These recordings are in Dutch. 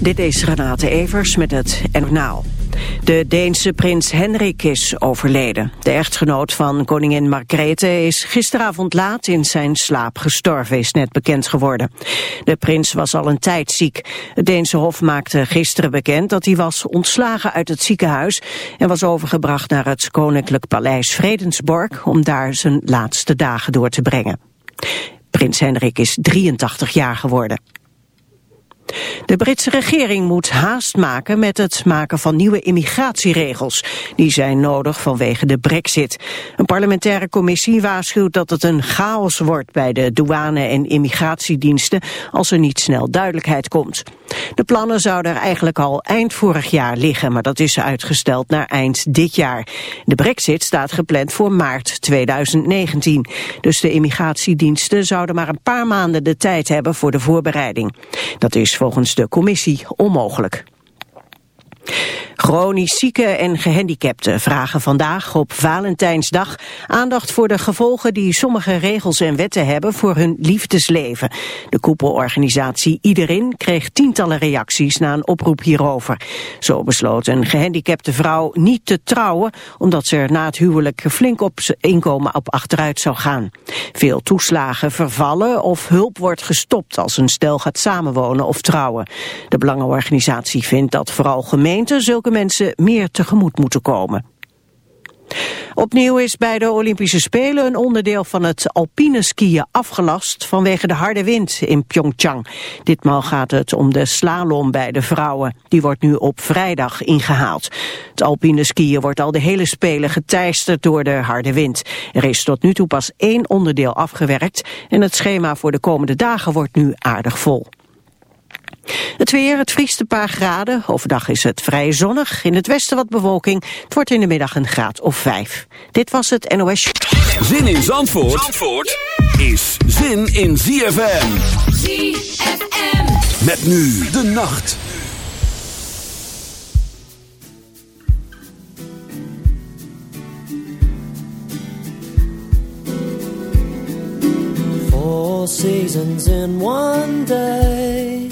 Dit is Renate Evers met het Journaal. De Deense prins Henrik is overleden. De echtgenoot van koningin Margrethe is gisteravond laat in zijn slaap gestorven, is net bekend geworden. De prins was al een tijd ziek. Het Deense hof maakte gisteren bekend dat hij was ontslagen uit het ziekenhuis en was overgebracht naar het koninklijk paleis Vredensborg om daar zijn laatste dagen door te brengen. Prins Henrik is 83 jaar geworden. De Britse regering moet haast maken met het maken van nieuwe immigratieregels. Die zijn nodig vanwege de brexit. Een parlementaire commissie waarschuwt dat het een chaos wordt bij de douane- en immigratiediensten als er niet snel duidelijkheid komt. De plannen zouden er eigenlijk al eind vorig jaar liggen, maar dat is uitgesteld naar eind dit jaar. De brexit staat gepland voor maart 2019. Dus de immigratiediensten zouden maar een paar maanden de tijd hebben voor de voorbereiding. Dat is volgens de commissie onmogelijk. Chronisch zieken en gehandicapten vragen vandaag op Valentijnsdag aandacht voor de gevolgen die sommige regels en wetten hebben voor hun liefdesleven. De koepelorganisatie Iedereen kreeg tientallen reacties na een oproep hierover. Zo besloot een gehandicapte vrouw niet te trouwen omdat ze er na het huwelijk flink op inkomen op achteruit zou gaan. Veel toeslagen vervallen of hulp wordt gestopt als een stel gaat samenwonen of trouwen. De belangenorganisatie vindt dat vooral gemeenten zulke mensen meer tegemoet moeten komen. Opnieuw is bij de Olympische Spelen een onderdeel van het alpine skiën afgelast vanwege de harde wind in Pyeongchang. Ditmaal gaat het om de slalom bij de vrouwen. Die wordt nu op vrijdag ingehaald. Het alpine skiën wordt al de hele Spelen geteisterd door de harde wind. Er is tot nu toe pas één onderdeel afgewerkt en het schema voor de komende dagen wordt nu aardig vol. Het weer, het vriest een paar graden. Overdag is het vrij zonnig. In het westen wat bewolking. Het wordt in de middag een graad of vijf. Dit was het NOS. Zin in Zandvoort, Zandvoort is zin in ZFM. ZFM. Met nu de nacht. Four seasons in one day.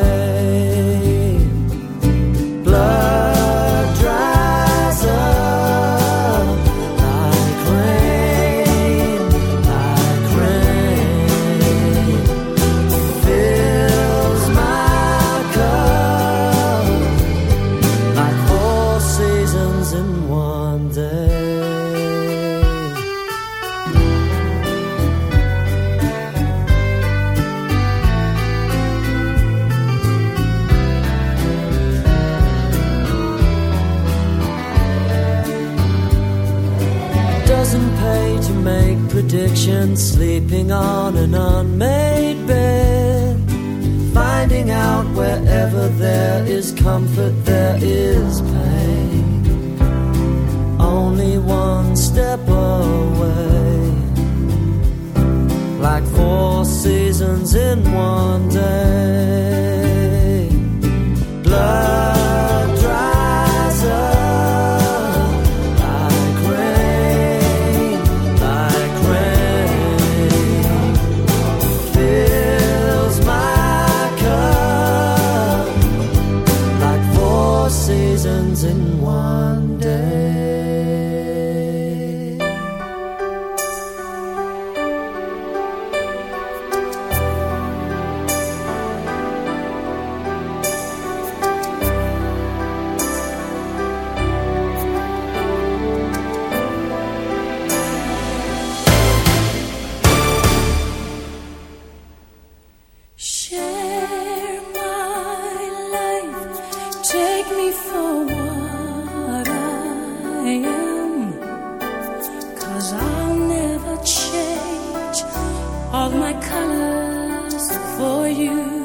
for you.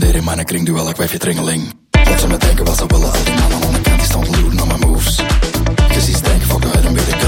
attenderen, maar kring doe ik ik wijfje tringeling. Wat ze me denken wat ze willen, al die mannen aan de kant die stond loeren mijn moves. Gezien stank, fuck uit een en weer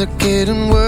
as getting worse. work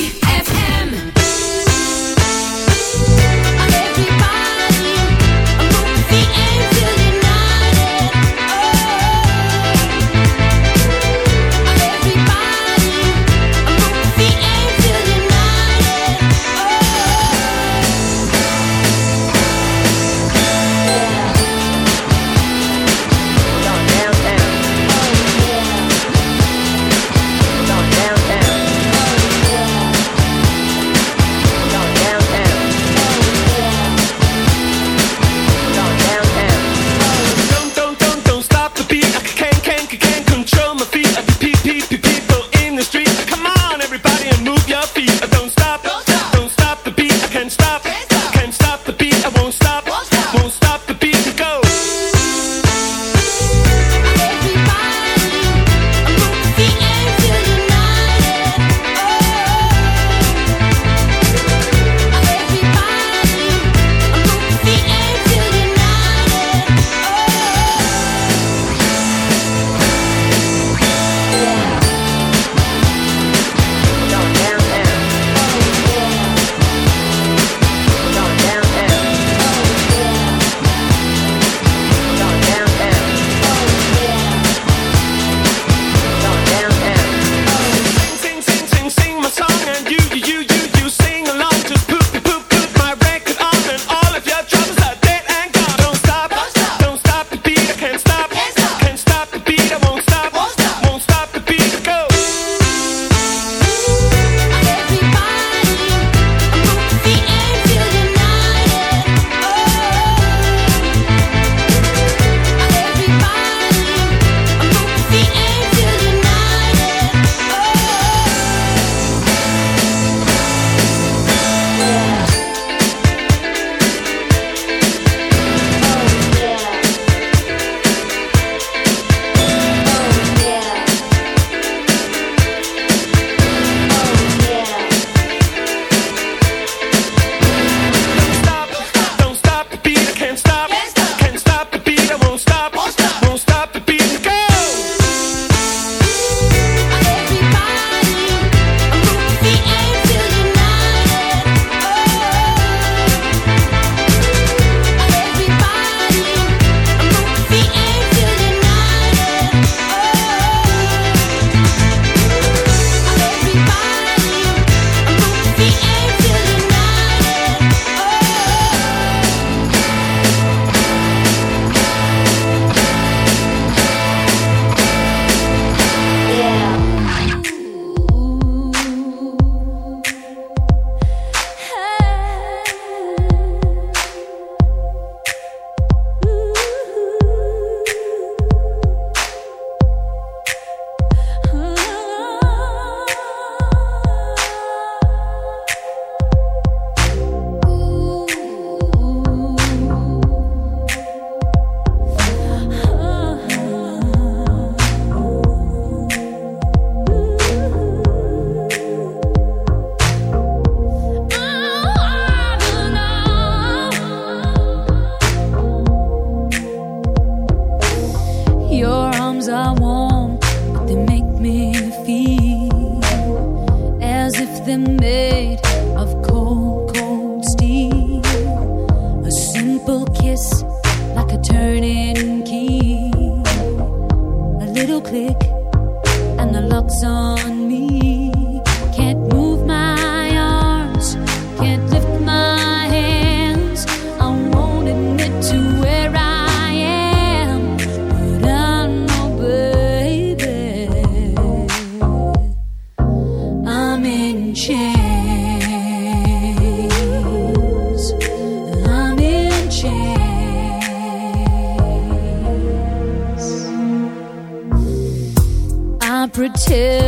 too.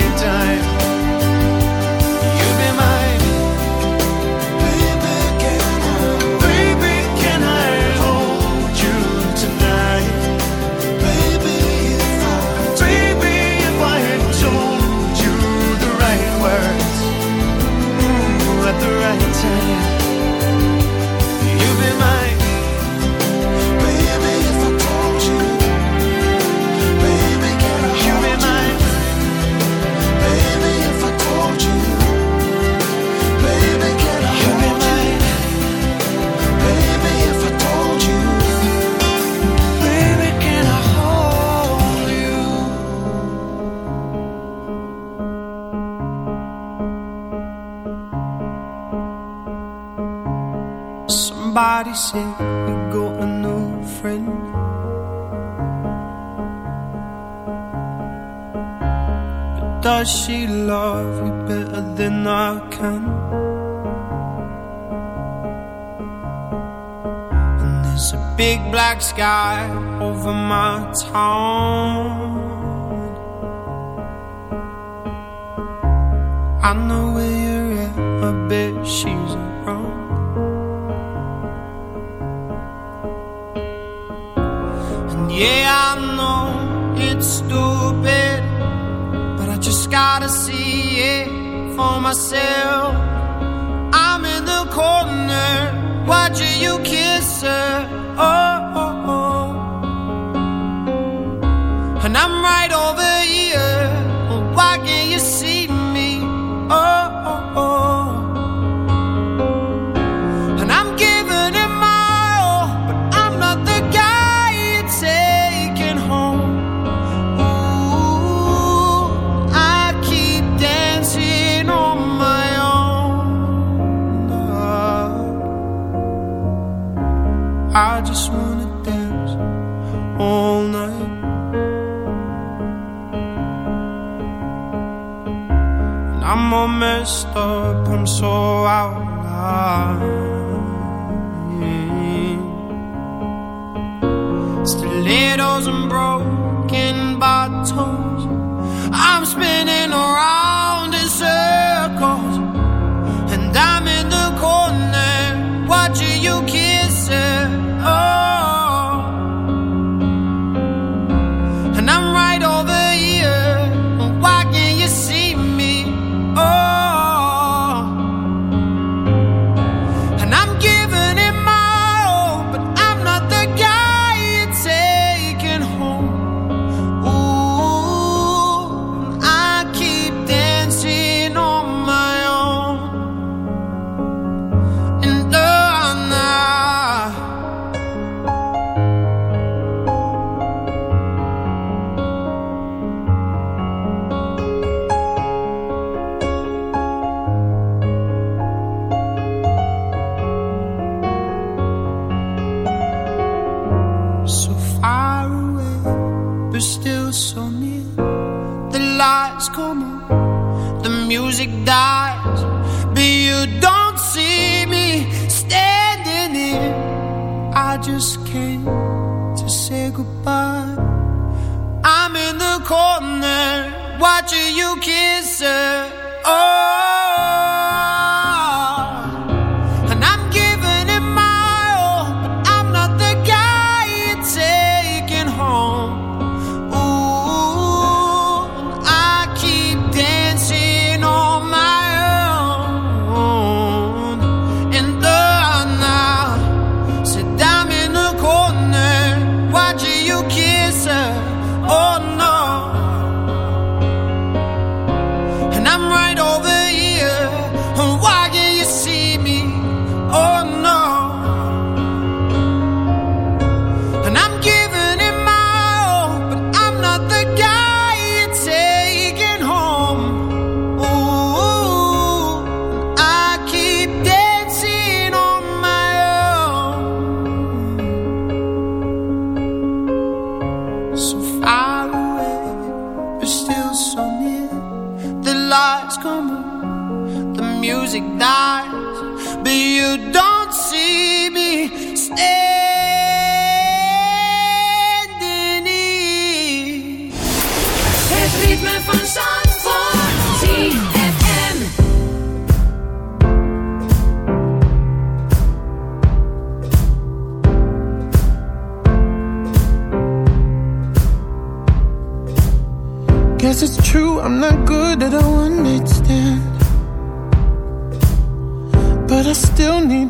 time. die over my time. watching you kiss her. Oh.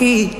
key.